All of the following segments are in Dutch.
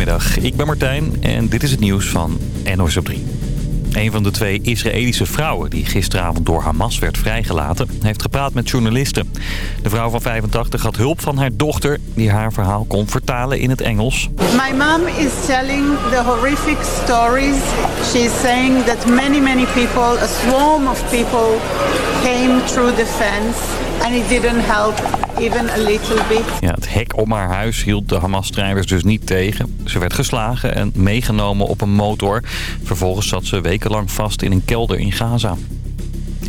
Goedemiddag, ik ben Martijn en dit is het nieuws van NOS op 3. Een van de twee Israëlische vrouwen die gisteravond door Hamas werd vrijgelaten... heeft gepraat met journalisten. De vrouw van 85 had hulp van haar dochter... die haar verhaal kon vertalen in het Engels. My mom is telling the horrific stories. She's saying that many, many people, a swarm of people... came through the fence and it didn't help even a little bit. Ja, het hek om haar huis hield de Hamas-strijders dus niet tegen. Ze werd geslagen en meegenomen op een motor. Vervolgens zat ze wekenlang vast in een kelder in Gaza.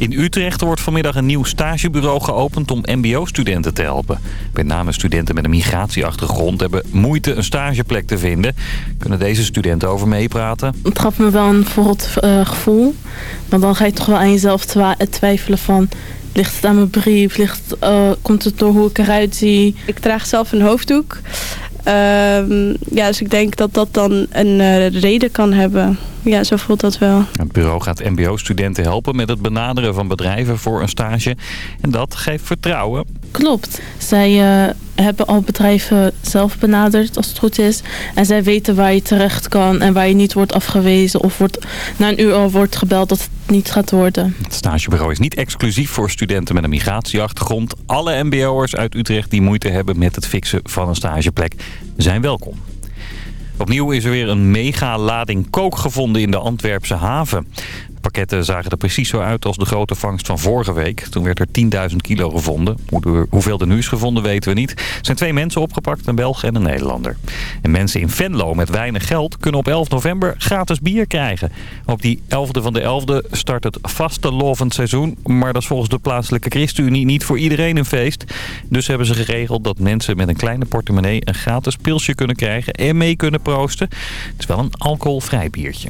In Utrecht wordt vanmiddag een nieuw stagebureau geopend om mbo-studenten te helpen. Met name studenten met een migratieachtergrond hebben moeite een stageplek te vinden. Kunnen deze studenten over meepraten? Het gaf me wel een verrot uh, gevoel. Want dan ga je toch wel aan jezelf twijfelen van... Ligt het aan mijn brief? Ligt, uh, komt het door hoe ik eruit zie? Ik draag zelf een hoofddoek. Um, ja, dus ik denk dat dat dan een uh, reden kan hebben. Ja, zo voelt dat wel. Het bureau gaat mbo-studenten helpen met het benaderen van bedrijven voor een stage. En dat geeft vertrouwen. Klopt. Zij uh, hebben al bedrijven zelf benaderd als het goed is. En zij weten waar je terecht kan en waar je niet wordt afgewezen. Of wordt, na een uur al wordt gebeld dat het niet gaat worden. Het stagebureau is niet exclusief voor studenten met een migratieachtergrond. Alle mbo'ers uit Utrecht die moeite hebben met het fixen van een stageplek zijn welkom. Opnieuw is er weer een mega lading kook gevonden in de Antwerpse haven pakketten zagen er precies zo uit als de grote vangst van vorige week. Toen werd er 10.000 kilo gevonden. Hoeveel er nu is gevonden weten we niet. Er zijn twee mensen opgepakt, een Belg en een Nederlander. En mensen in Venlo met weinig geld kunnen op 11 november gratis bier krijgen. Op die 11e van de 11e start het vaste lovend seizoen. Maar dat is volgens de plaatselijke ChristenUnie niet voor iedereen een feest. Dus hebben ze geregeld dat mensen met een kleine portemonnee een gratis pilsje kunnen krijgen en mee kunnen proosten. Het is wel een alcoholvrij biertje.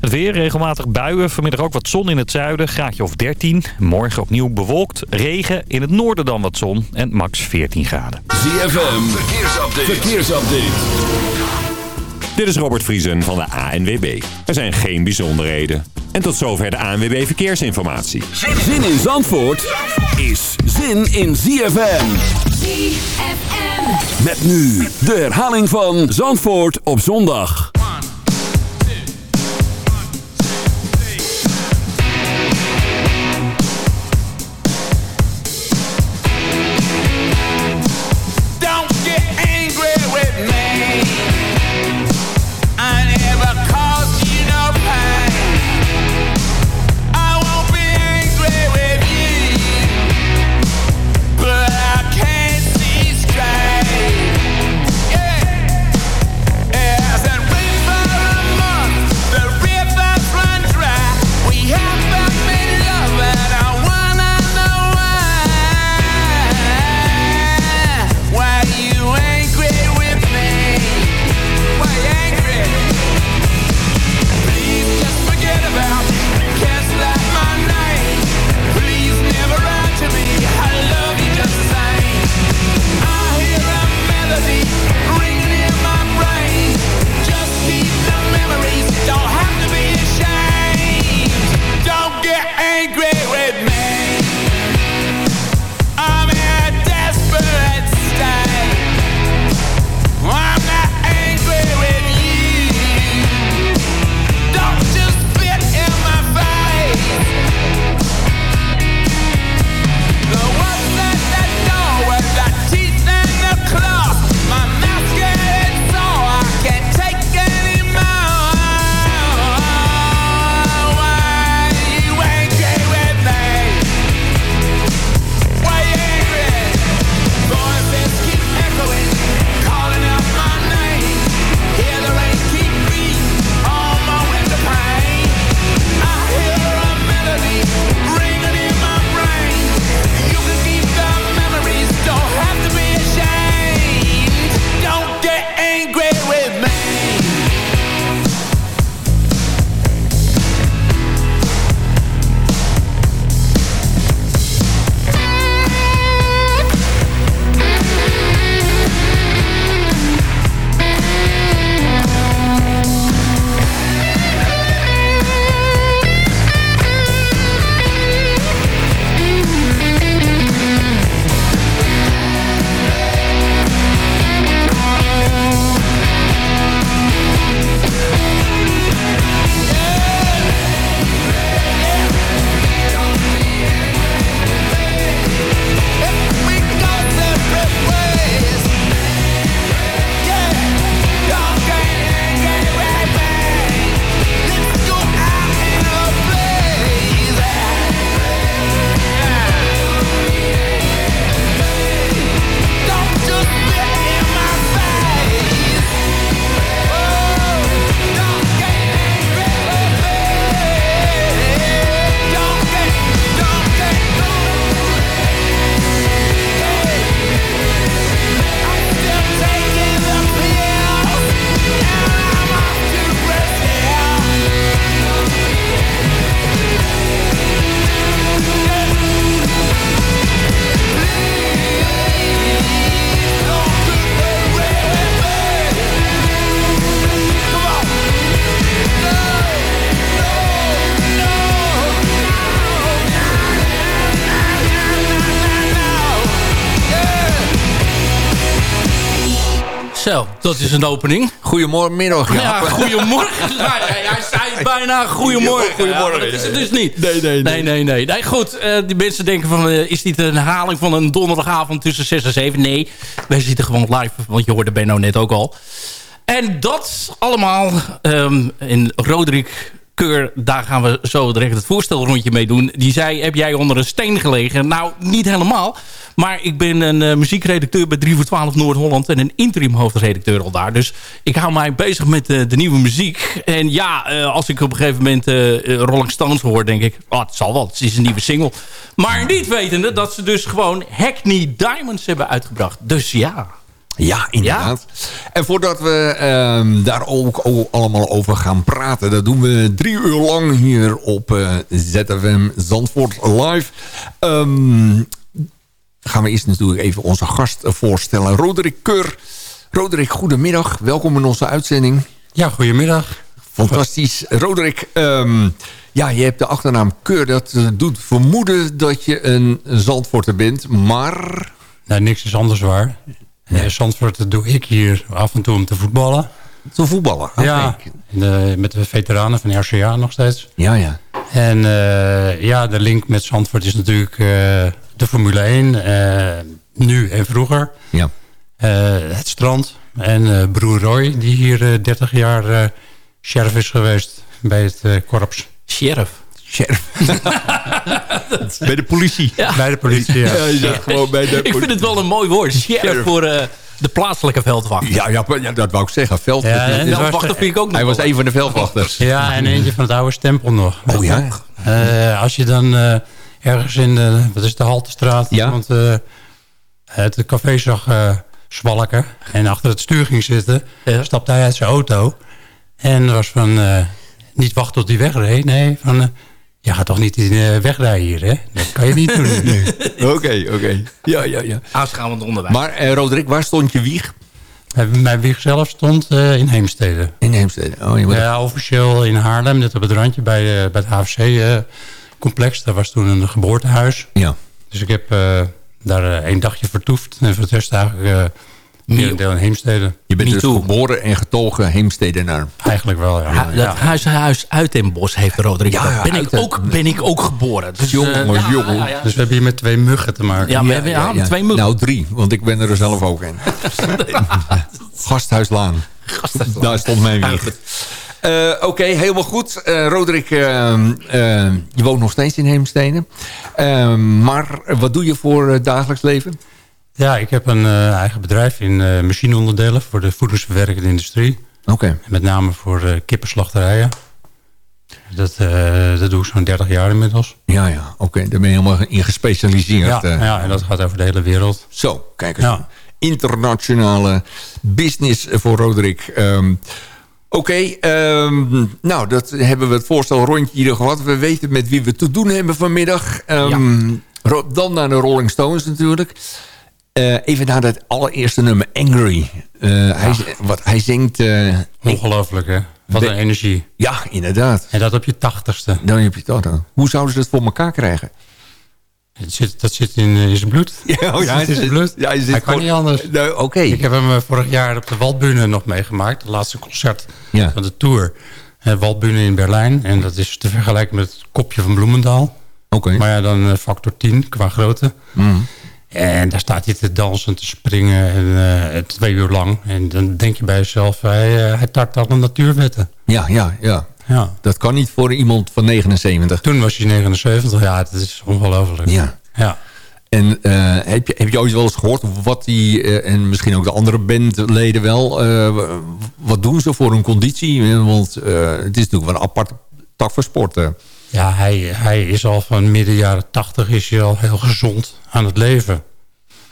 Het weer, regelmatig buien. Vanmiddag ook wat zon in het zuiden, graadje of 13. Morgen opnieuw bewolkt, regen. In het noorden dan wat zon en max 14 graden. ZFM, verkeersupdate. verkeersupdate. Dit is Robert Vriesen van de ANWB. Er zijn geen bijzonderheden. En tot zover de ANWB Verkeersinformatie. Zin in Zandvoort is zin in ZFM. ZFM. Met nu de herhaling van Zandvoort op zondag. Dat is een opening. Goedemorgen, Ja, goedemorgen. Ja, hij zei bijna goedemorgen. Goedemorgen. Ja, dat is het dus niet. Nee, nee, Nee, nee, nee. nee goed, uh, die mensen denken van... Uh, is dit een herhaling van een donderdagavond tussen 6 en 7? Nee, wij zitten gewoon live. Want je hoorde Benno net ook al. En dat allemaal um, in Roderick Keur, daar gaan we zo direct het voorstelrondje mee doen. Die zei, heb jij onder een steen gelegen? Nou, niet helemaal. Maar ik ben een uh, muziekredacteur bij 3 voor 12 Noord-Holland... en een interim hoofdredacteur al daar. Dus ik hou mij bezig met uh, de nieuwe muziek. En ja, uh, als ik op een gegeven moment Rolling Stones hoor... denk ik, oh, het zal wel, het is een nieuwe single. Maar niet wetende dat ze dus gewoon Hackney Diamonds hebben uitgebracht. Dus ja... Ja, inderdaad. Ja. En voordat we um, daar ook, allemaal over gaan praten... dat doen we drie uur lang hier op uh, ZFM Zandvoort Live. Um, gaan we eerst natuurlijk even onze gast voorstellen. Roderick Keur. Roderick, goedemiddag. Welkom in onze uitzending. Ja, goedemiddag. Fantastisch. Roderick, um, ja, je hebt de achternaam Keur. Dat doet vermoeden dat je een Zandvoorter bent, maar... Nou, niks is anders waar. Nee. Zandvoort doe ik hier af en toe om te voetballen. Te voetballen? Ja, de, met de veteranen van RCA nog steeds. Ja, ja. En uh, ja, de link met Zandvoort is natuurlijk uh, de Formule 1. Uh, nu en vroeger. Ja. het strand. En broer Roy, die hier 30 jaar sheriff is geweest bij het korps. Sheriff? Sheriff. bij de politie. Ja. Bij de politie, ja. ja, gewoon bij de ik vind het wel een mooi woord. Sheriff, Sheriff. voor uh, de plaatselijke veldwachter. Ja, ja, ja, dat wou ik zeggen. Veldwachter. Ja, veldwachter vind ik ook nog Hij was een van de veldwachters. Ja, en eentje van het oude stempel nog. Oh ja? Uh, als je dan uh, ergens in de, wat is de Haltestraat, ja? want het café zag zwalken en achter het stuur ging zitten, stapte hij uit zijn auto en was van niet wachten tot hij wegreed. Nee, van... je gaat toch niet in de wegrijden hier, hè? Dat kan je niet doen. Oké, oké. Okay. Ja, ja, ja. Aanschouwend onderwijs. Maar uh, Roderick, waar stond je wieg? Mijn wieg zelf stond uh, in Heemstede. In Heemstede, oh. Je moet ja, officieel in Haarlem, net op het randje bij, uh, bij het HFC-complex. Daar was toen een geboortehuis. Ja. Dus ik heb daar een dagje vertoefd. En voor het rest eigenlijk deel in Heemstede. Je bent dus geboren en getogen Heemstedenaar. Eigenlijk wel, ja. Ha, dat ja. huis uit Den Bosch heeft Roderick. Ja, ja, ben, ik ook, ben ik ook geboren. Dus, jongen, uh, ja, jongen. Dus we hebben hier met twee muggen te maken. Ja, we hebben ja, twee muggen. Nou, drie, want ik ben er zelf ook in. Gasthuislaan. Gasthuislaan. Daar stond mijn wieg. Uh, Oké, okay, helemaal goed. Uh, Roderick, uh, je woont nog steeds in Heemstede. maar wat doe je voor dagelijks leven? Ja, ik heb een uh, eigen bedrijf in uh, machineonderdelen voor de voedingsverwerkende industrie. Oké. Okay. Met name voor uh, kippenslachterijen. Dat, dat doe ik zo'n 30 jaar inmiddels. Ja, ja. Oké, okay. daar ben je helemaal in gespecialiseerd. Ja, ja, en dat gaat over de hele wereld. Zo, kijk eens. Ja. Internationale business voor Roderick. Um, Oké, okay, um, nou, dat hebben we het voorstel rondje hier gehad. We weten met wie we te doen hebben vanmiddag. Um, ja. Dan naar de Rolling Stones natuurlijk. Uh, even naar dat allereerste nummer, Angry. Uh, ja. hij, wat, hij zingt... Uh, Ongelooflijk, hè? Wat een energie. Ja, inderdaad. En dat op je tachtigste. Dan heb je dat. Hoe zouden ze het voor elkaar krijgen? Het zit, dat zit in, in zijn bloed. Ja, oh, ja, het zit in zijn bloed. Ja, hij, hij kan voor... niet anders. Nee, Oké. Okay. Ik heb hem vorig jaar op de Waldbühne nog meegemaakt. Het laatste concert ja. van de tour. Waldbühne in Berlijn. En dat is te vergelijken met het kopje van Bloemendaal. Oké. Okay. Maar ja, dan factor 10 qua grootte. Mm. En daar staat hij te dansen, te springen en, uh, twee uur lang. En dan denk je bij jezelf, hij, uh, hij tart alle natuurwetten. Ja, ja, ja, ja. Dat kan niet voor iemand van 79. Toen was hij 79, ja, dat is ongelooflijk. Ja. ja. En uh, heb, je, heb je ooit wel eens gehoord wat die, en misschien ook de andere bandleden wel, wat doen ze voor hun conditie? Want het is natuurlijk wel een apart tak voor sporten. Ja, hij, hij is al van midden jaren tachtig is hij al heel gezond aan het leven.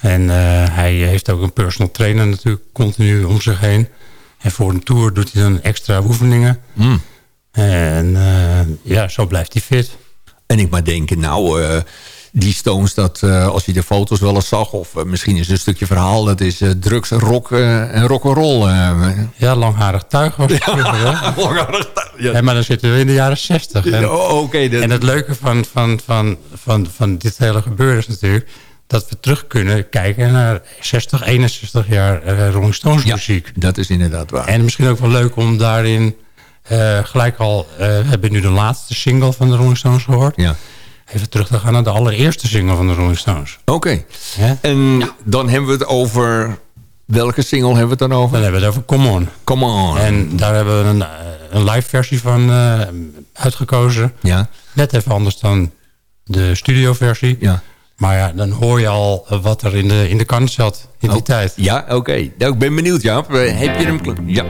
En uh, hij heeft ook een personal trainer natuurlijk continu om zich heen. En voor een tour doet hij dan extra oefeningen. Mm. En uh, ja, zo blijft hij fit. En ik maar denken, nou, uh, die Stones, dat, uh, als je de foto's wel eens zag... of misschien is een stukje verhaal, dat is drugs, rock en rock'n'roll. Ja, langharig tuig was het ja, langharig tuig. Ja. maar dan zitten we in de jaren zestig. Ja, oh, okay, en het leuke van, van, van, van, van dit hele gebeuren is natuurlijk... dat we terug kunnen kijken naar 60, 61 jaar uh, Rolling Stones muziek. dat is inderdaad waar. En misschien ook wel leuk om daarin uh, gelijk al... Uh, we hebben nu de laatste single van de Rolling Stones gehoord. Ja. Even terug te gaan naar de allereerste single van de Rolling Stones. Oké. Okay. Ja? En ja. dan hebben we het over... Welke single hebben we het dan over? Dan hebben we het over Come On. Come On. En daar hebben we een, een live versie van uitgekozen. Ja. Net even anders dan de studioversie. Ja. Maar ja, dan hoor je al wat er in de, in de kant zat in die oh, tijd. Ja, oké. Okay. Nou, ik ben benieuwd, Jaap. Heb je hem... Ja.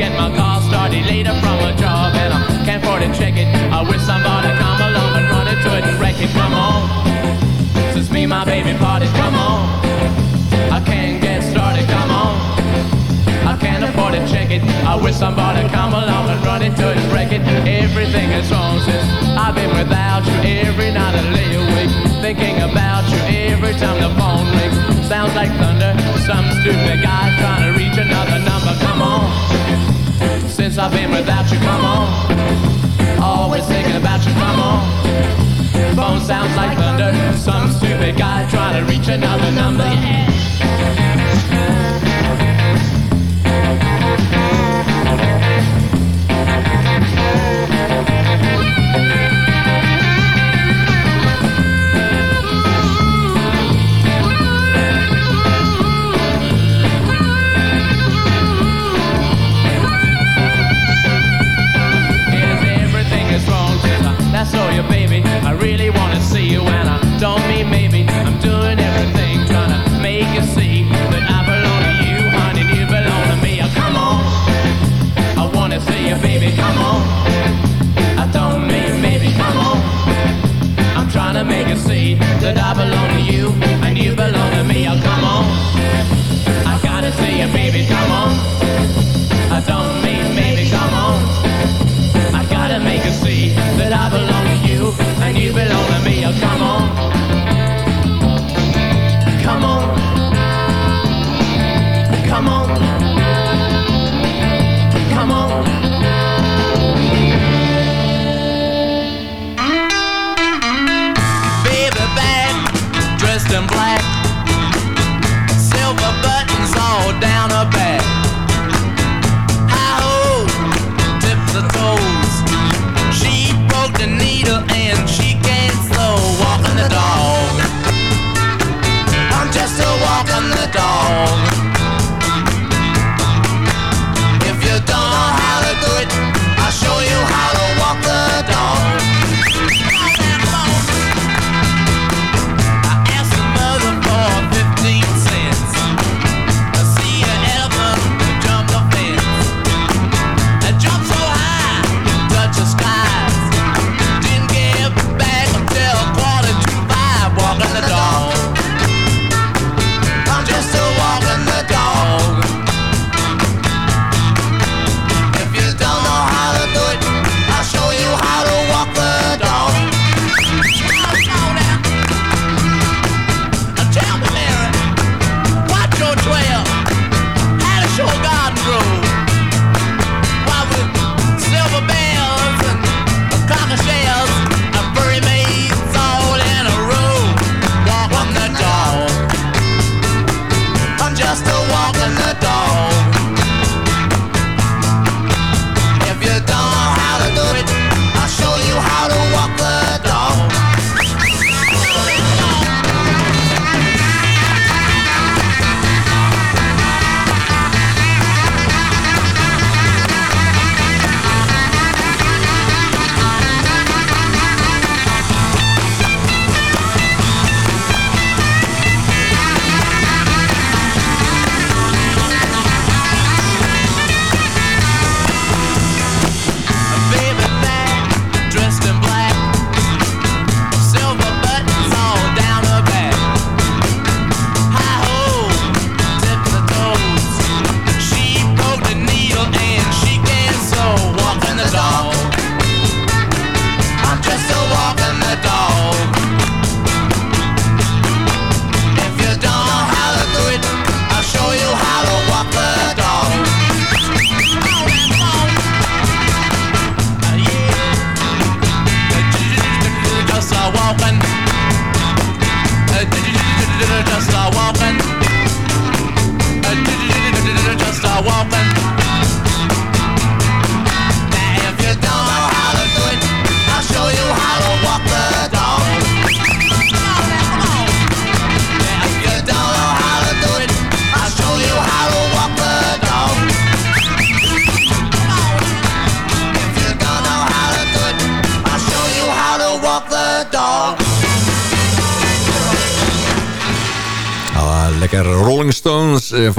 Get my car started. Later from a job and I can't afford to check it. I wish somebody come along and run into it and wreck it. Come on. Since me my baby party, come on. I can't get started, come on. I can't afford to check it. I wish somebody come along and run into it and wreck it. Everything is wrong since I've been without you. Every night I lay awake thinking about you. Every time the phone rings, sounds like thunder. Some stupid guy trying to reach another number. Come on. Since I've been without you, come on. Always thinking about you, come on. Phone sounds like thunder. Some stupid guy trying to reach another number. Yeah.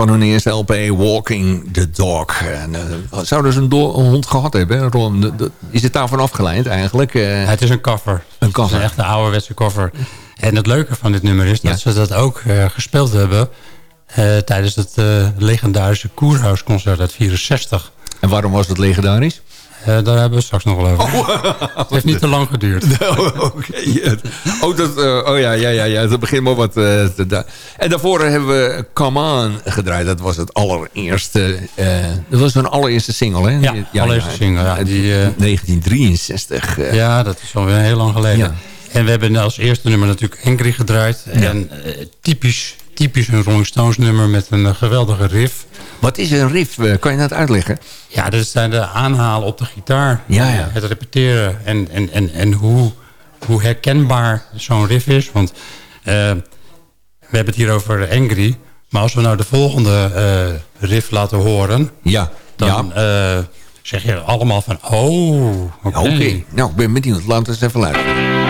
Van hun eerste LP Walking the Dog. En, eh, zouden ze een, hond gehad hebben? Ron, is het daarvan afgeleid eigenlijk? Eh, Het is een cover. Een cover. Het is een echte ouderwetse cover. En het leuke van dit nummer is dat Ja. ze dat ook eh, gespeeld hebben... tijdens het legendarische Koerhuisconcert uit 64. en waarom was het legendarisch? Eh, daar hebben we straks nog wel over. het heeft niet te lang geduurd. Oh, Oké. Oh, dat, eh, oh ja, ja, ja, ja. Dat begint maar wat. eh, te da- en daarvoor hebben we Come On gedraaid. Dat was het allereerste. dat was hun allereerste single, hè? Ja, allereerste single, ja. Die, eh, 1963. eh. Ja, dat is alweer heel lang geleden. Ja. En we hebben als eerste nummer natuurlijk Angry gedraaid. En typisch, typisch een Rolling Stones nummer met een eh, geweldige riff. Wat is een riff? Eh, kan je dat uitleggen? Ja, dat zijn de aanhalen op de gitaar. Ja, ja. Het repeteren en, en, en, en hoe, hoe herkenbaar zo'n riff is. Want eh, we hebben het hier over Angry. Maar als we nou de volgende eh, riff laten horen... Ja. dan ja. eh, zeg je allemaal van... Oh, oké. Nou, ik ben benieuwd. Laten we eens even luisteren.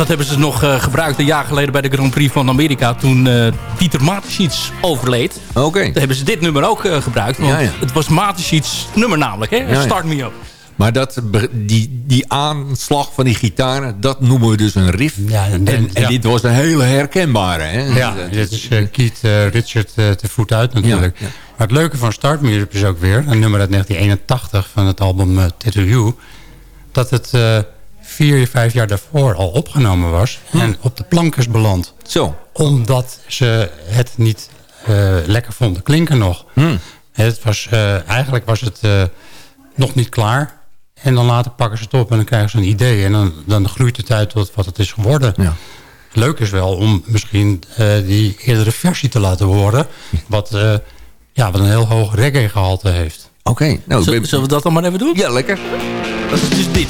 Dat hebben ze nog eh, gebruikt een jaar geleden bij de Grand Prix van Amerika. Toen eh Dieter Mateschitz overleed. Oké. Toen hebben ze dit nummer ook eh, gebruikt. Want Ja, ja. het was Mateschitz nummer namelijk. Hè? ja. Start Me Up. Maar dat, die, die aanslag van die gitaren, dat noemen we dus een riff. Ja, en- en, ja. dit was een hele herkenbare. Hè? Ja, dit is Keith Richard te voet uit natuurlijk. Ja, ja. Maar het leuke van Start Me Up is ook weer... een nummer uit 1981 van het album Tattoo You... dat het eh, vier, vijf jaar daarvoor al opgenomen was... en op de plank is beland. Zo. Omdat ze het niet eh, lekker vonden klinken nog. Het was, eh, eigenlijk was het eh, nog niet klaar... En dan later pakken ze het op en dan krijgen ze een idee. En dan, dan groeit het uit tot wat het is geworden. Ja. Leuk is wel om misschien eh, die eerdere versie te laten horen. Wat, eh, ja, wat een heel hoog reggae gehalte heeft. Oké. Nou, zullen we dat dan maar even doen? Ja, lekker. Dat is dus dit.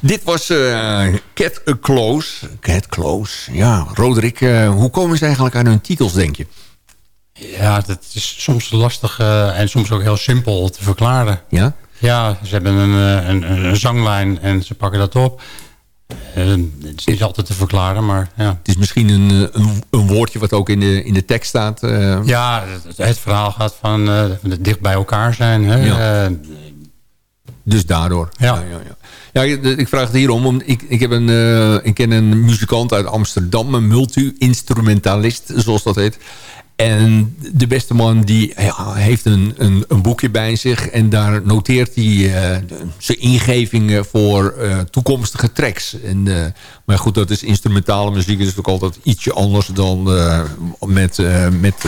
Dit was uh, Cat Close. Cat Close, ja. Roderick, eh, hoe komen ze eigenlijk aan hun titels, denk je? Ja, dat is soms lastig eh, en soms ook heel simpel te verklaren. Ja? Ja, ze hebben een, een, een zanglijn en ze pakken dat op. het is niet altijd te verklaren, maar ja. Het is misschien een, een, een woordje wat ook in de, in de tekst staat. Ja, het, verhaal gaat van dicht bij elkaar zijn. Hè? Ja dus daardoor. Ja. Ja, ja, ja. ik vraag het hierom. Om, ik, ik, heb een, eh, ik ken een muzikant uit Amsterdam. Een multi-instrumentalist, zoals dat heet. En de beste man die heeft een, een, een, boekje bij zich. En daar noteert hij eh, zijn ingevingen voor eh, toekomstige tracks. En, maar goed, dat is instrumentale muziek. Dat is ook altijd ietsje anders dan met, met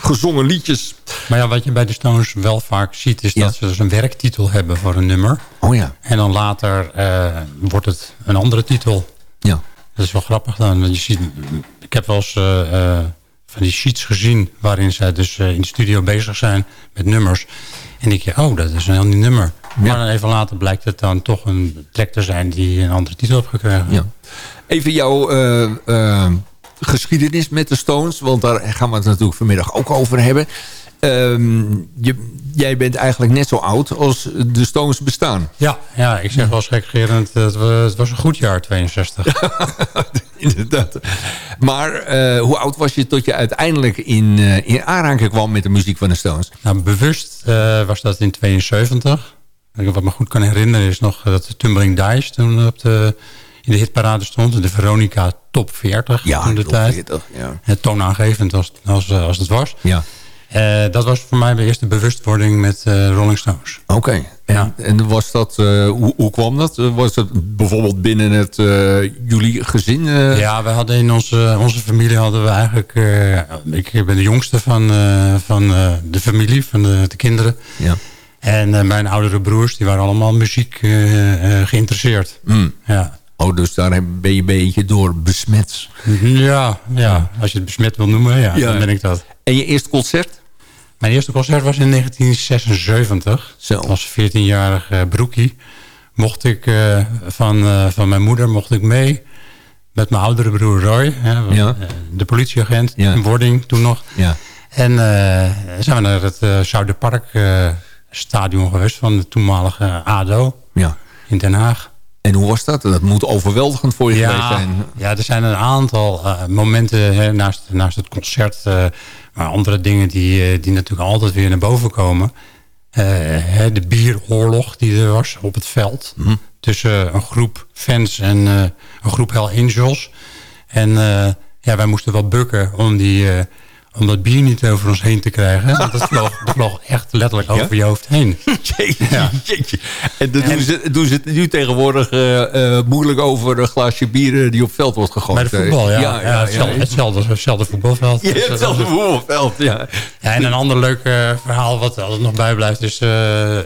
gezongen liedjes. Maar ja, wat je bij de Stones wel vaak ziet... is ja. dat ze dus een werktitel hebben voor een nummer. Oh ja. En dan later wordt het een andere titel. Ja. Dat is wel grappig dan. Want je ziet, ik heb wel eens van die sheets gezien... waarin zij dus in de studio bezig zijn met nummers. En ik oh, dat is een heel nieuw nummer. Maar dan even later blijkt het dan toch een track te zijn... die een andere titel heeft gekregen. Ja. Even jouw uh, uh, geschiedenis met de Stones... want daar gaan we het natuurlijk vanmiddag ook over hebben... Um, je, jij bent eigenlijk net zo oud als de Stones bestaan. Ja, ja ik zeg wel gekgerend, het, het was een goed jaar, 62. Inderdaad. Maar uh, hoe oud was je tot je uiteindelijk in, uh, in aanraking kwam met de muziek van de Stones? Nou, bewust uh, was dat in 72. Wat me goed kan herinneren is nog dat de Tumbling Dice toen op de, in de hitparade stond. De Veronica Top 40 ja, toen de top tijd. 40, ja. Het toonaangevend als, als, als het was. Ja. Uh, dat was voor mij de eerste bewustwording met uh, Rolling Stones. Oké. Okay. Ja. En, en, was dat, uh, hoe, hoe, kwam dat? Was het bijvoorbeeld binnen het, jullie gezin? Ja, we hadden in onze, onze familie hadden we eigenlijk... ik ben de jongste van, van de familie, van de, de kinderen. Ja. En mijn oudere broers, die waren allemaal muziek geïnteresseerd. Mm. Ja. Oh, dus daar ben je een beetje door besmet. Ja, ja, als je het besmet wil noemen, ja, ja. dan ben ik dat. En je eerste concert? Mijn eerste concert was in 1976. Zo. Als 14-jarig uh, broekie. Mocht ik uh, van, uh, van mijn moeder mocht ik mee met mijn oudere broer Roy. Hè, ja. De politieagent Ja. in wording toen nog. Ja. En zijn we naar het uh, Zuiderpark stadion geweest van de toenmalige ADO Ja. in Den Haag. En hoe was dat? Dat moet overweldigend voor je ja, geweest zijn. Ja, er zijn een aantal uh, momenten hè, naast, naast het concert... Uh, maar andere dingen die, uh, die natuurlijk altijd weer naar boven komen. Hè, de bieroorlog die er was op het veld. Mhm. Tussen een groep fans en een groep Hell Angels. En ja, wij moesten wel bukken om die om dat bier niet over ons heen te krijgen. Want dat vloog, dat vloog echt letterlijk Ja? over je hoofd heen. Jeetje, Ja. jeetje. En dan doen ze, doen ze het nu tegenwoordig eh, eh, moeilijk over een glaasje bier eh, die op veld wordt gegooid. Bij de voetbal, ja. ja, ja, ja, hetzelfde, ja. hetzelfde, hetzelfde voetbalveld. Zelfs een voetbalveld, ja. Ja, en een ander leuk verhaal wat altijd nog bijblijft... is eh, eh,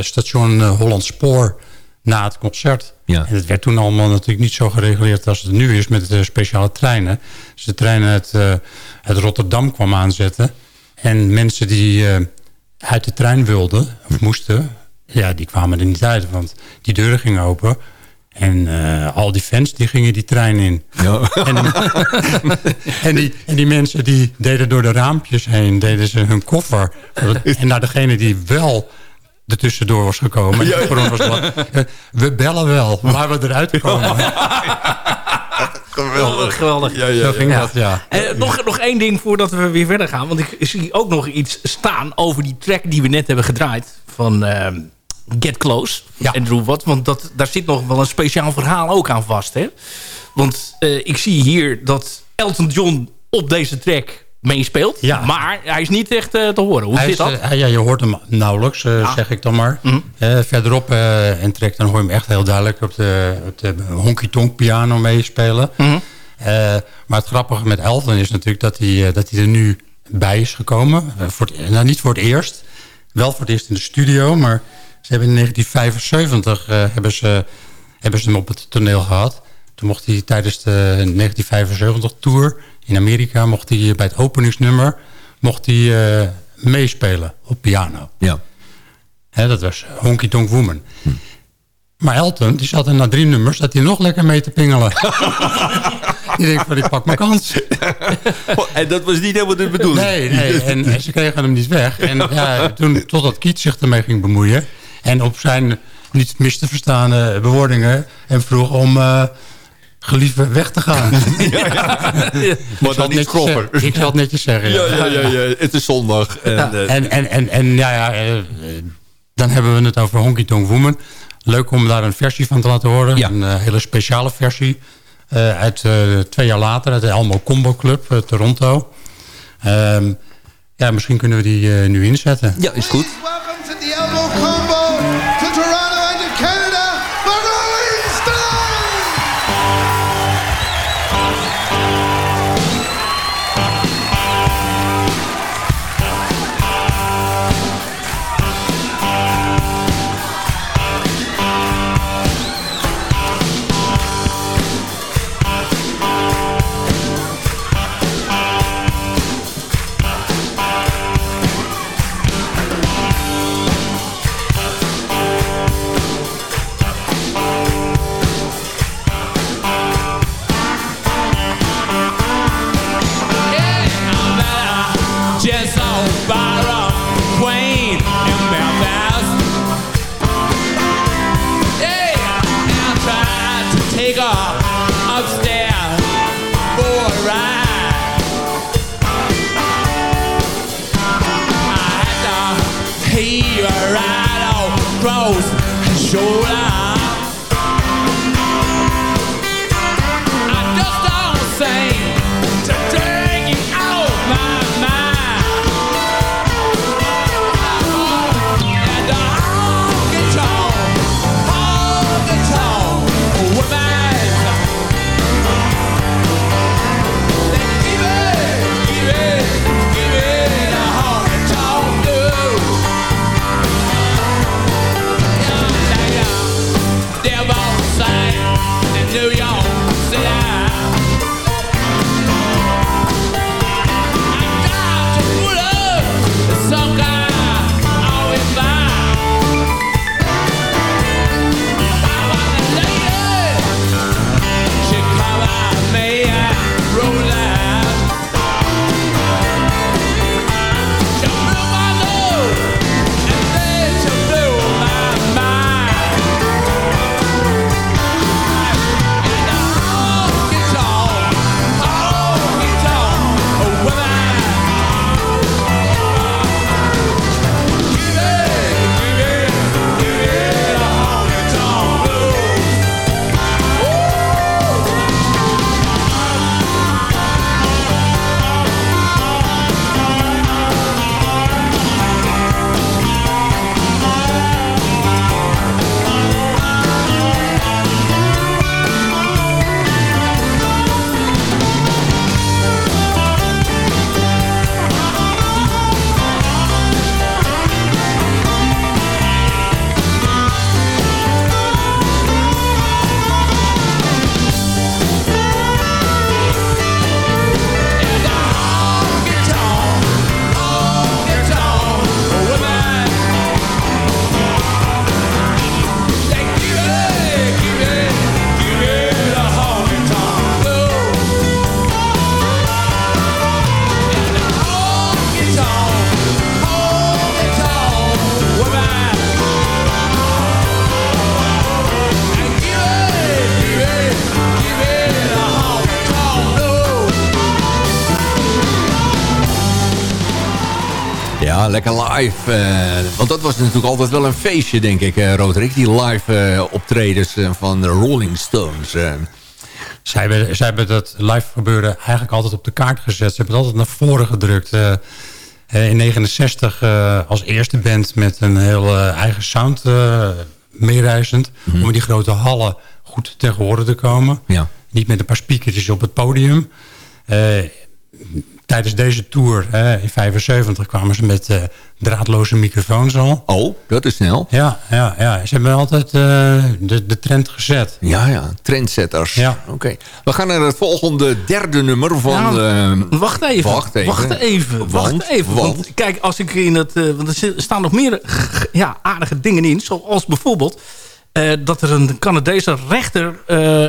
station Holland Spoor na het concert. Ja. En het werd toen allemaal natuurlijk niet zo gereguleerd als het nu is... met de speciale treinen. Dus de trein uit, eh, uit Rotterdam kwam aanzetten. En mensen die eh, uit de trein wilden, of moesten... ja, die kwamen er niet uit, want die deuren gingen open... En eh, al die fans die gingen die trein in. Ja. En, en, die, en die mensen die deden door de raampjes heen, deden ze hun koffer. En naar degene die wel tussendoor was gekomen. Ja, ja. Was we bellen wel, waar we eruit komen. Geweldig. Geweldig. Ja, ja, Zo ja. ging dat, ja. Eh, nog, nog één ding voordat we weer verder gaan. Want ik zie ook nog iets staan over die track die we net hebben gedraaid. Van ehm, Get Close. Ja. Andrew Watt. Want dat, daar zit nog wel een speciaal verhaal ook aan vast. Hè? Want eh, ik zie hier dat Elton John op deze track meespeelt. Ja. Maar hij is niet echt eh, te horen. Hoe Hij zit is, dat? eh, ja, je hoort hem nauwelijks, eh, Ja. zeg ik dan maar. Mhm. Verderop en trek, dan hoor je hem echt heel duidelijk op de, op de honky-tonk piano meespelen. Mhm. Maar het grappige met Elton is natuurlijk dat hij, dat hij er nu bij is gekomen. Voor het, nou, niet voor het eerst. Wel voor het eerst in de studio. Maar ze hebben in 1975 eh, hebben ze, hebben ze hem op het toneel gehad. Toen mocht hij tijdens de 1975 tour in Amerika... mocht hij bij het openingsnummer mocht hij, eh, meespelen op piano. Ja. Hè, dat was Honky Tonk Woman. Maar Elton, die zat er na drie nummers... dat hij nog lekker mee te pingelen. die denkt van, ik pak mijn kans. Oh, En dat was niet helemaal de bedoeling. Nee, nee. En, en ze kregen hem niet weg. En ja, toen, totdat Kiet zich ermee ging bemoeien... en op zijn niet mis te verstaande bewoordingen... en vroeg om eh geliefde weg te gaan. Maar dan niet kropper. zeggen. Ik zal het netjes zeggen, Ja, ja, ja, ja. Het is zondag. En, eh, En, en, en, en ja, ja eh, dan hebben we het over Honky Tonk Woman. leuk om daar een versie van te laten horen. Ja. Een eh, hele speciale versie. eh, uit eh, twee jaar later, uit de Elmo Combo Club, Toronto. Ehm, ja, misschien kunnen we die eh, nu inzetten. Ja, is goed. To the Combo live. eh, want dat was natuurlijk altijd wel een feestje, denk ik, eh Roderick. Die live eh, optredens van de Rolling Stones. Zij hebben, zij hebben dat live gebeuren eigenlijk altijd op de kaart gezet. Ze hebben het altijd naar voren gedrukt. In 69 eh, als eerste band met een heel eigen sound meereizend. Om in die grote hallen goed tegen horen te komen. Ja. Niet met een paar speakertjes op het podium. Tijdens deze tour eh, in 75 kwamen ze met eh, draadloze microfoons al. Oh, dat is snel. Ja, ja, ja. ze hebben altijd eh, de, de trend gezet. Ja, ja, trendsetters. Ja. Oké. We gaan naar het volgende derde nummer van... Ja, eh, wacht even. Wacht even. Wacht even. Want? Wacht even. Want, Want? kijk, als ik in het. want er staan nog meer ja, aardige dingen in. Zoals bijvoorbeeld. Eh, dat er een Canadese rechter eh,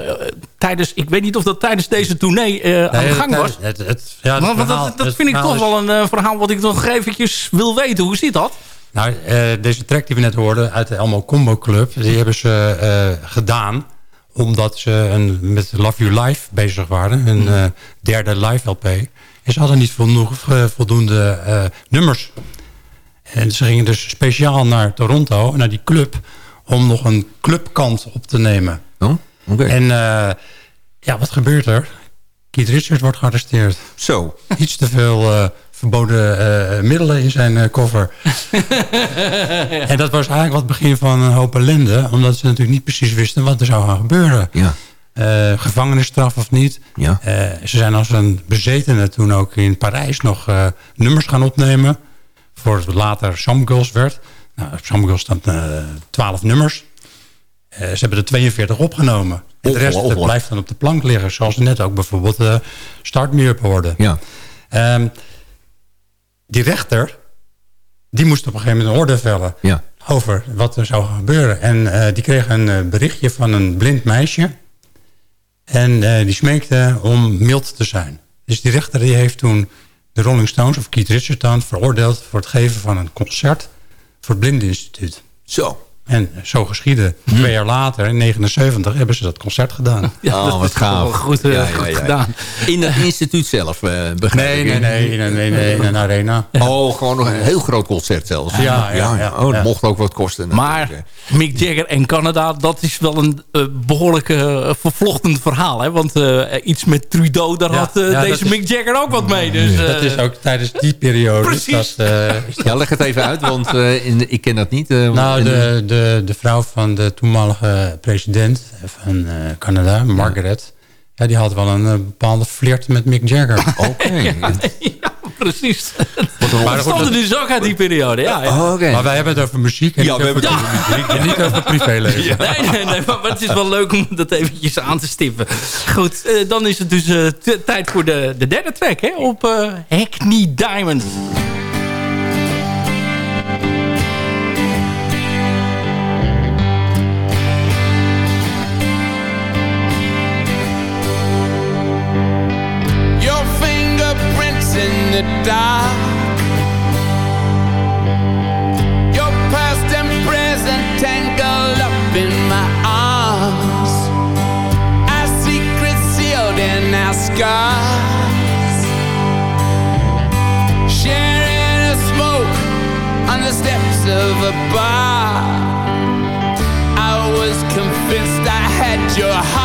tijdens, ik weet niet of dat tijdens deze tournee eh, aan de gang was. Het, het, ja, het Maar, want verhaal- dat, dat vind ik toch is- wel een verhaal wat ik nog eventjes wil weten. Hoe zit dat? Nou, deze track die we net hoorden uit de Elmo Combo Club... die hebben ze gedaan omdat ze een, met Love You Live bezig waren. Een eh, derde live LP. En ze hadden niet voldoende, voldoende nummers. En ze gingen dus speciaal naar Toronto, naar die club... om nog een clubkant op te nemen. Oh, oké. En eh, ja, wat gebeurt er? Keith Richards wordt gearresteerd. Zo. Iets te veel eh, verboden eh, middelen in zijn koffer. en dat was eigenlijk wat begin van een hoop ellende. Omdat ze natuurlijk niet precies wisten wat er zou gaan gebeuren. Ja. Gevangenisstraf of niet. Ja. Ze zijn als een bezetene toen ook in Parijs nog nummers gaan opnemen. Voor het later Some Girls werd. Nou, op Girls staan eh, 12 nummers. Eh, ze hebben er 42 opgenomen. En de rest blijft dan op de plank liggen. Zoals net ook bijvoorbeeld eh, Start Me Up hoorden. Ja. Ehm, die rechter, die moest op een gegeven moment een orde vellen Ja. over wat er zou gebeuren. En eh, die kreeg een berichtje van een blind meisje. En die smeekte om mild te zijn. Dus die rechter die heeft toen de Rolling Stones, of Keith Richards dan, veroordeeld voor het geven van een concert voor het Blindeninstituut. Zo. En zo geschiedde. Twee jaar later, in 79, hebben ze dat concert gedaan. Ja, oh, wat gaaf. goed, eh, goed gedaan. In het instituut zelf, eh begrijp Nee, ik. nee, nee, nee, nee, nee, in een arena. Oh, gewoon nog een heel groot concert zelfs. Ja, ja, ja, Oh, dat ja. mocht ook wat kosten. Maar natuurlijk, Mick Jagger en Canada, dat is wel een eh, behoorlijk eh, vervlochtend verhaal. Hè? Want eh, iets met Trudeau, daar Ja, had ja, deze Mick Jagger ook wat mee. Dus, eh, Dat is ook tijdens die periode. Precies. Dat, eh. Ja, leg het even uit, want eh, in, ik ken dat niet. eh, Nou, de, de, de vrouw van de toenmalige president van eh, Canada, Margaret... Ja, die had wel een eh, bepaalde flirt met Mick Jagger. Oké. ja, precies. Maar Dat stond er dus ook uit die periode. Ja, ja. Oh. Maar wij hebben het over muziek en, Ja, niet, over, muziek en niet over privéleven. Nee, nee, nee, maar, het is wel leuk om dat eventjes aan te stippen. Goed, eh, dan is het dus eh, tijd voor de, de derde track hè, op eh Hackney Diamond. Of a bar. I was convinced I had your heart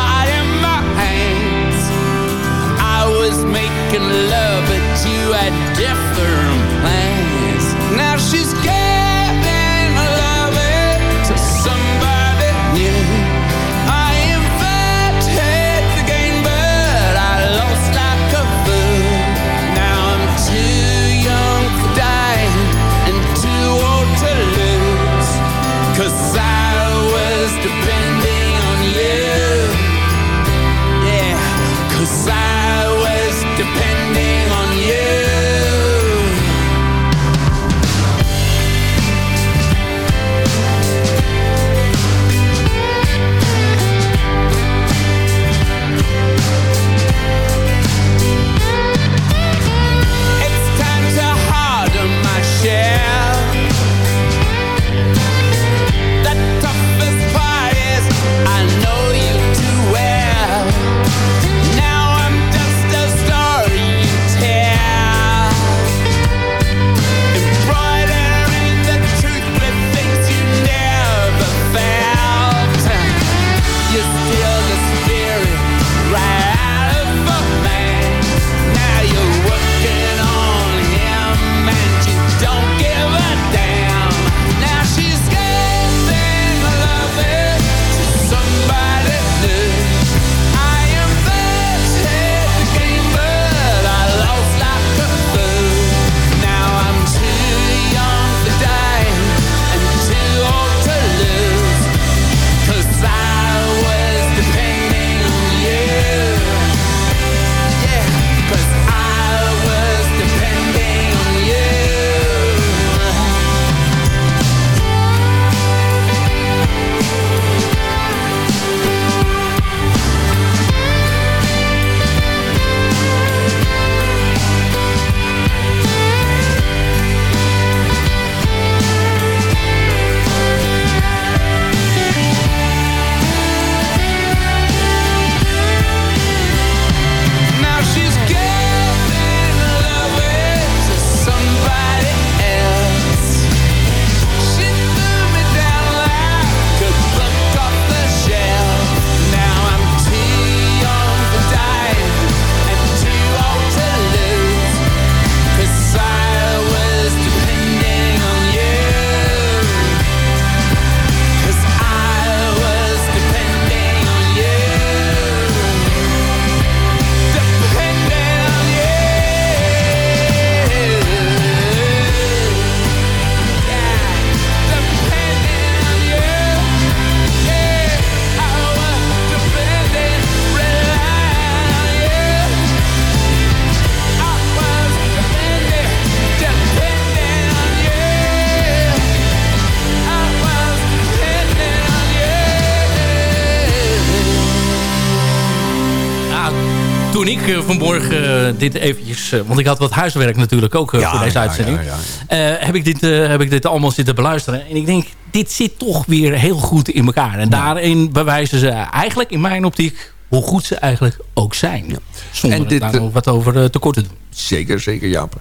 dit eventjes... Uh, want ik had wat huiswerk natuurlijk ook Ja, voor deze ja, uitzending. ja, ja. heb, ik dit, heb ik dit allemaal zitten beluisteren. En ik denk, dit zit toch weer heel goed in elkaar. En daarin bewijzen ze eigenlijk in mijn optiek... hoe goed ze eigenlijk ook zijn. Zonder En dit, daar nog wat over tekort te doen. Zeker, zeker, Jaap.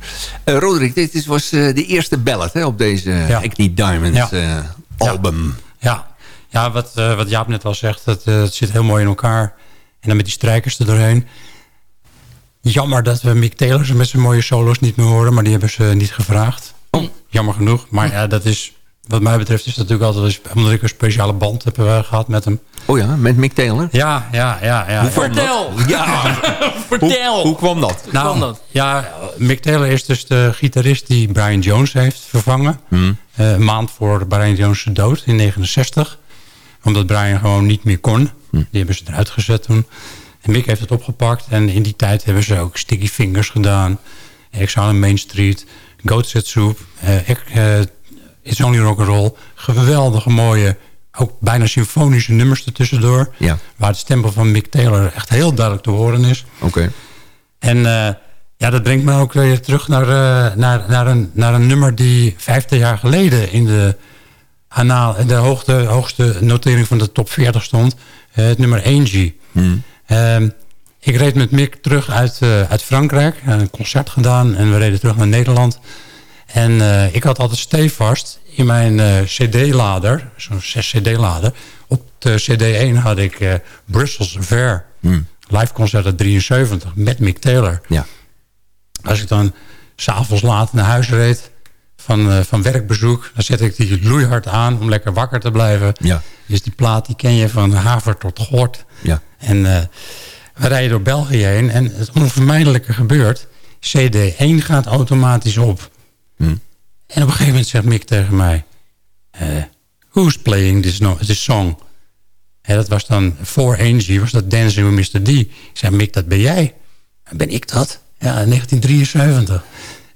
Eh Roderick, dit is- was eh, de eerste ballad hè, op deze Ja. Hackney Diamonds Ja. eh, album. Ja, ja wat, eh, wat Jaap net al zegt, het, eh, het zit heel mooi in elkaar. En dan met die strijkers er doorheen. Jammer dat we Mick Taylor met zijn mooie solo's niet meer horen. Maar die hebben ze niet gevraagd. Jammer genoeg. Maar ja, dat is, wat mij betreft is dat natuurlijk altijd... omdat ik een speciale band heb eh, gehad met hem. Oh ja, met Mick Taylor? Ja, ja, ja. ja. Vertel! Ja, Vertel! hoe kwam dat? Nou, kwam dat? Ja, Mick Taylor is dus de gitarist die Brian Jones heeft vervangen. Hmm. Eh, een maand voor Brian Jones' dood in 69. Omdat Brian gewoon niet meer kon. Hmm. Die hebben ze eruit gezet toen. En Mick heeft het opgepakt. En in die tijd hebben ze ook Sticky Fingers gedaan. Exile Main Street. Goat Set Soup. eh, It's Only Rock and Roll. Geweldige mooie, ook bijna symfonische nummers ertussendoor. Ja. Waar het stempel van Mick Taylor echt heel duidelijk te horen is. Oké. En eh, ja, dat brengt me ook weer terug naar, naar, naar, een, naar een nummer die 15 jaar geleden in de, anaal, de hoogte, hoogste notering van de top 40 stond. Het nummer Angie. Ehm, ik reed met Mick terug uit, eh, uit Frankrijk. Een concert gedaan en we reden terug naar Nederland. En eh, ik had altijd stevast in mijn eh, cd-lader, zo'n 6 cd-lader. Op de cd1 had ik eh, Brussels Fair, live concert uit 73 met Mick Taylor. Ja. Als ik dan s'avonds laat naar huis reed van, eh, van werkbezoek... dan zet ik die loeihard aan om lekker wakker te blijven. Ja. Dus die plaat die ken je van haver tot gort. Ja. En eh, we rijden door België heen en het onvermijdelijke gebeurt... CD1 gaat automatisch op. En op een gegeven moment zegt Mick tegen mij... eh, Who's playing this, no this song? En dat was dan voor Angie, was dat Dancing with Mr. D. Ik zei, Mick, dat ben jij. Ben ik dat? Ja, 1973.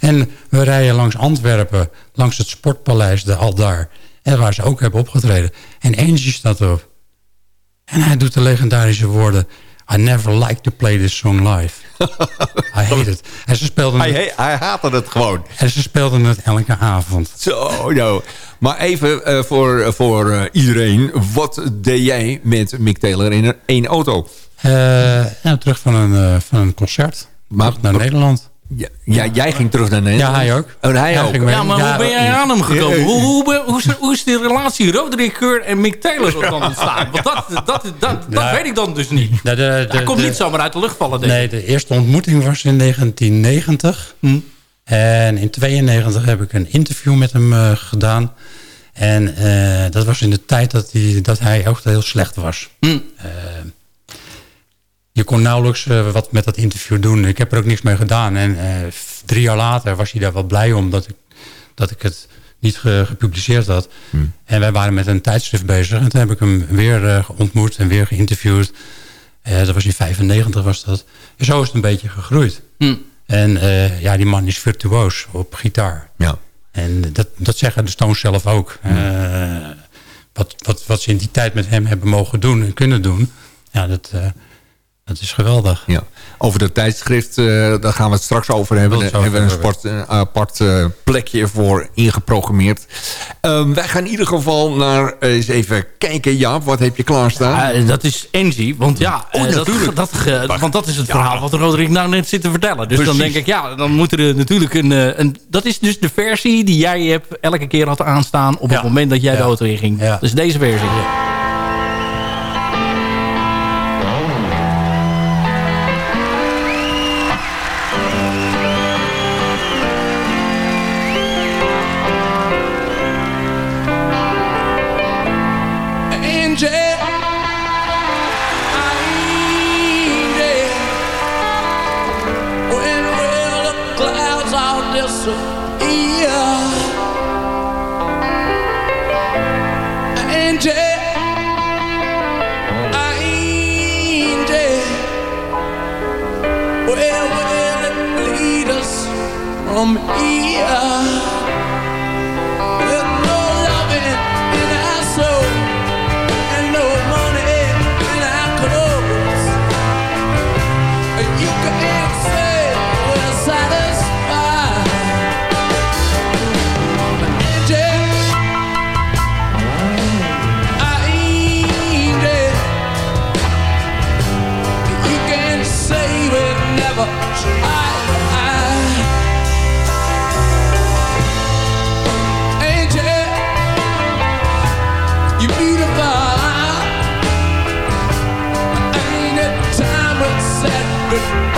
En we rijden langs Antwerpen, langs het sportpaleis, de Aldar. En waar ze ook hebben opgetreden. En Angie staat op. En hij doet de legendarische woorden... I never like to play this song live. I hate it. En ze speelden Hij, het, hij, haatte het gewoon. en ze speelden het elke avond. Zo, nou. Maar even eh, voor, voor eh, iedereen. Wat deed jij met Mick Taylor in een, één auto? Eh, nou, terug van een, eh, van een concert. Maar- naar Nederland. Ja, ja, jij ging terug naar Nederland. Ja, hij ook. Oh, hij Ja, ook. ging mee. Ja, maar Ja, hoe ben jij aan hem gekomen? Hoe, hoe, hoe, is, hoe is die relatie Roderick Keur en Mick Taylor dan ontstaan? Want dat, dat, dat, dat, Ja. weet ik dan dus niet. De, de, Hij komt de- niet zomaar uit de lucht vallen, denk ik. Nee, de eerste ontmoeting was in 1990. Hm. En in 92 heb ik een interview met hem eh, gedaan. En eh, dat was in de tijd dat hij, dat hij ook heel slecht was. Hm. Eh, je kon nauwelijks eh, wat met dat interview doen. Ik heb er ook niks mee gedaan. En eh, drie jaar later was hij daar wel blij om dat ik, dat ik het niet ge- gepubliceerd had. En wij waren met een tijdschrift bezig. En toen heb ik hem weer eh, ontmoet en weer geïnterviewd. Eh, dat was in 95 was dat. En zo is het een beetje gegroeid. Hm. En eh, ja, die man is virtuoos op gitaar. Ja. En dat, dat zeggen de Stones zelf ook. Eh, wat, wat, wat ze in die tijd met hem hebben mogen doen en kunnen doen. Ja, dat, eh, dat is geweldig. Ja. Over dat tijdschrift, eh, daar gaan we het straks over hebben. Daar zo hebben we een hebben. sport, een apart eh, plekje voor ingeprogrammeerd. Ehm, wij gaan in ieder geval naar, eh, eens even kijken. Jaap, wat heb je klaarstaan? Ah, dat is Angie, want ja, Oh, eh, dat, natuurlijk. dat, ge- want dat is het verhaal wat Roderick nou net zit te vertellen. Dus dan denk ik, ja, dan moet er natuurlijk een, eh, een... Dat is dus de versie die jij hebt elke keer had aanstaan op het Ja. moment dat jij de auto inging. Ja. Dus deze versie. From here. Bye.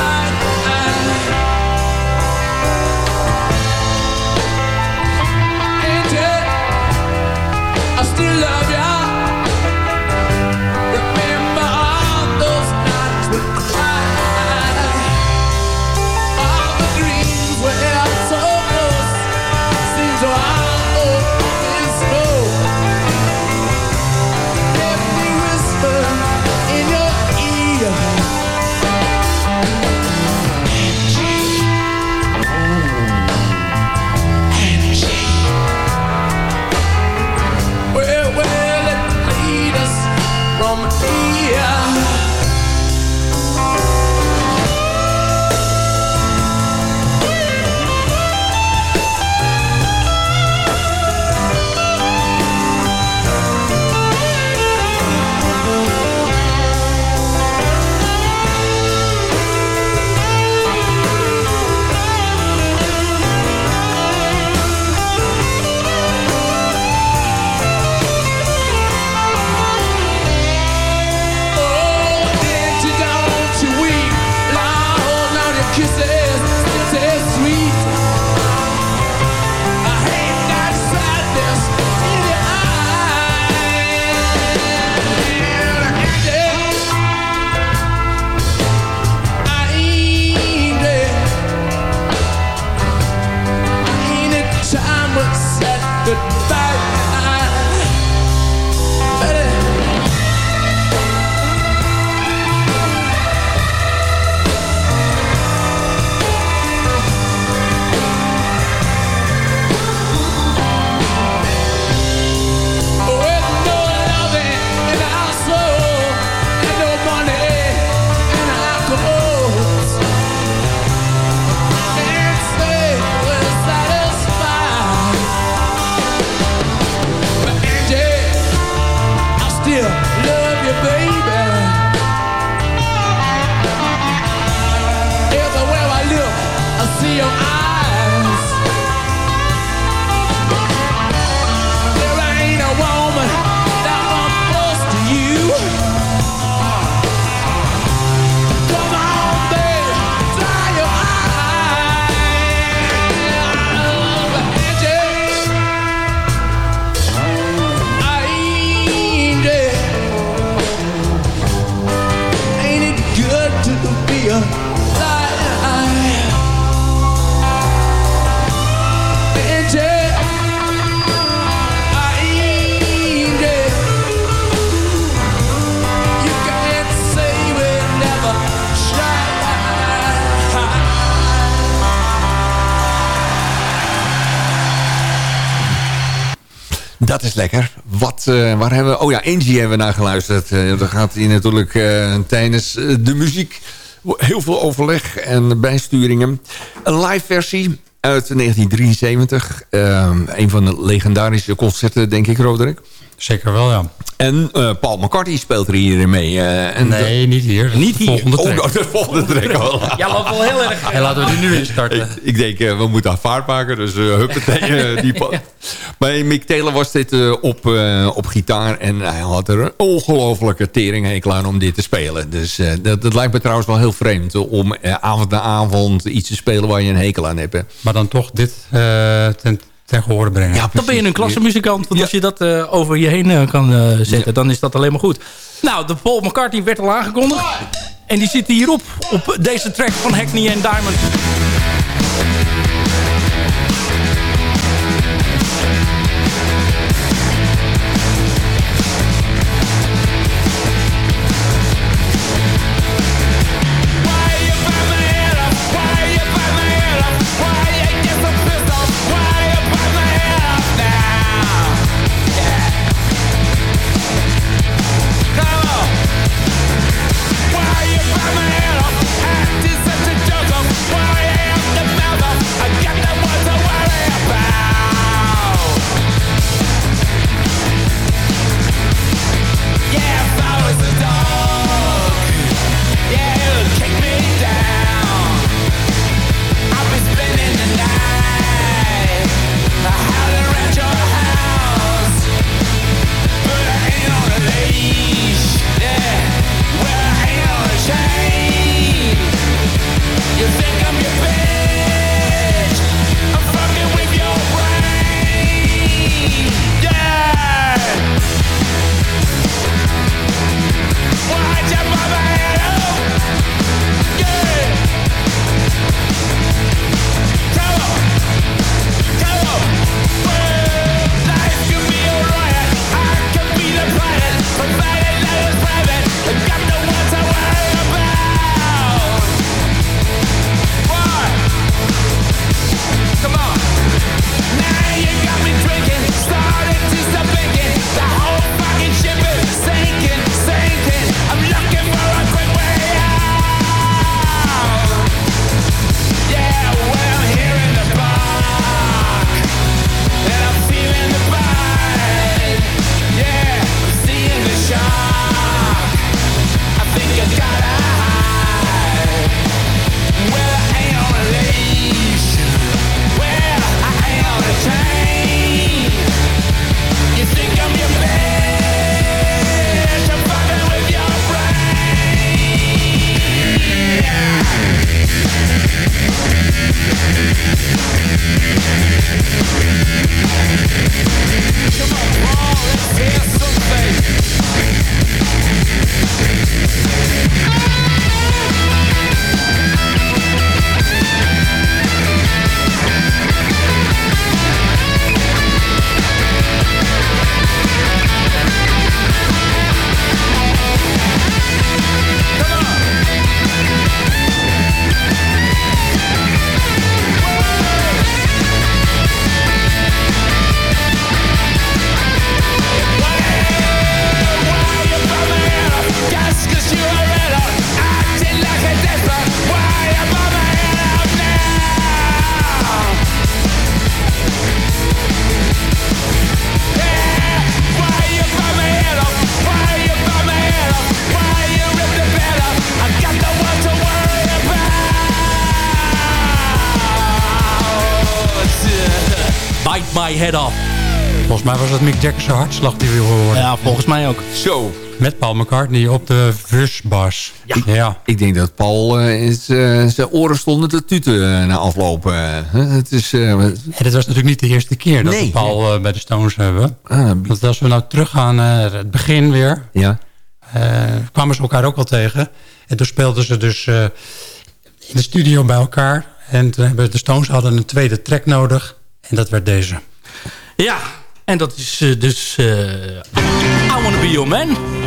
Dat is lekker. Wat, eh, waar hebben we... Oh ja, Angie hebben we naar geluisterd. Uh, dan gaat hij natuurlijk uh, tijdens de muziek heel veel overleg en bijsturingen. Een live versie uit 1973. een van de legendarische concerten, denk ik, Roderick. Zeker wel, ja. En uh, Paul McCartney speelt er hierin mee. Uh, en nee, niet hier. Niet hier. Volgende track. Oh, de volgende track al. ja, loopt wel heel erg. En laten we die nu instarten. ik, ik denk, uh, we moeten vaart maken. Dus uh, huppatee. die ja. Bij Mick Taylor was dit op, op gitaar. En hij had er een ongelofelijke tering klaar om dit te spelen. Dus dat, dat lijkt me trouwens wel heel vreemd. Om avond na avond iets te spelen waar je een hekel aan hebt. Maar dan toch dit ten ten gehoor brengen. Ja, dan ben je een klassenmuzikant. Want als je dat uh, over je heen uh, kan uh, zetten, ja. dan is dat alleen maar goed. Nou, de Paul McCartney werd al aangekondigd. En die zit hierop, op deze track van Hackney en Diamond. Head off. Volgens mij was het Mick Jagger's hartslag die we hoorden. Ja, volgens mij ook. Zo. Met Paul McCartney op de Vushbas. Ja. ja. Ik denk dat Paul uh, is, uh, zijn oren stonden te tuten uh, na aflopen. het is, en dit was natuurlijk niet de eerste keer dat nee. we Paul bij de Stones hebben. Ah, Want als we nou teruggaan naar het begin weer... Ja. kwamen ze elkaar ook al tegen. En toen speelden ze dus in de studio bij elkaar. En toen hebben de Stones hadden een tweede track nodig. En dat werd deze. Ja, en dat is uh, dus uh, I Wanna Be Your Man.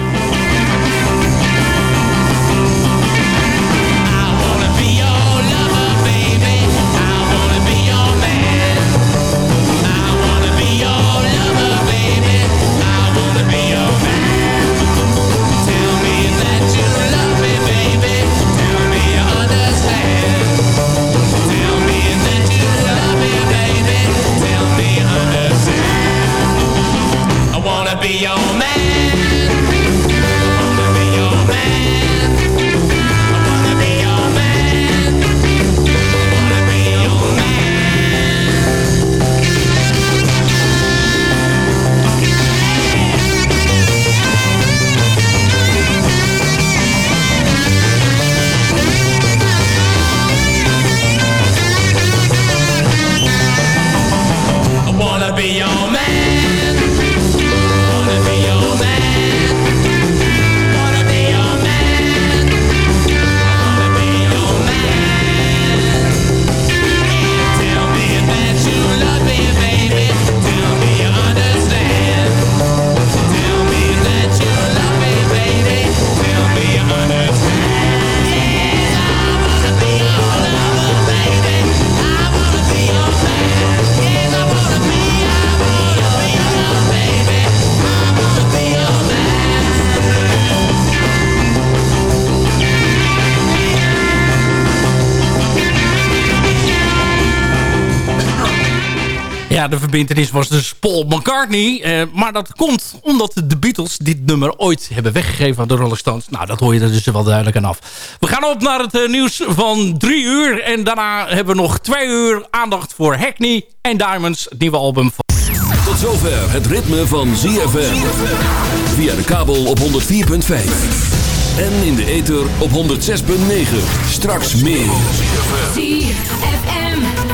Ja, de verbindenis was dus Paul McCartney. Eh, maar dat komt omdat de Beatles dit nummer ooit hebben weggegeven aan de Rolling Stones. Nou, dat hoor je er dus wel duidelijk aan af. We gaan op naar het eh, nieuws van drie uur. En daarna hebben we nog twee uur aandacht voor Hackney en Diamonds, het nieuwe album van... Tot zover het ritme van ZFM. Via de kabel op 104.5. En in de ether op 106.9. Straks meer.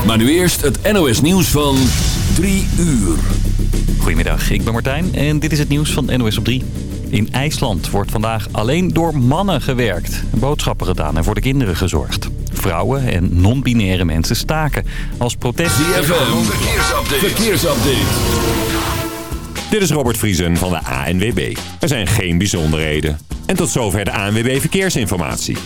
Maar nu eerst het NOS nieuws van 3 uur. Goedemiddag, ik ben Martijn en dit is het nieuws van NOS op 3. In IJsland wordt vandaag alleen door mannen gewerkt. Boodschappen gedaan en voor de kinderen gezorgd. Vrouwen en non-binaire mensen staken als protest. ZFM, verkeersupdate. verkeersupdate. Dit is Robert Vriesen van de ANWB. Er zijn geen bijzonderheden. En tot zover de ANWB Verkeersinformatie.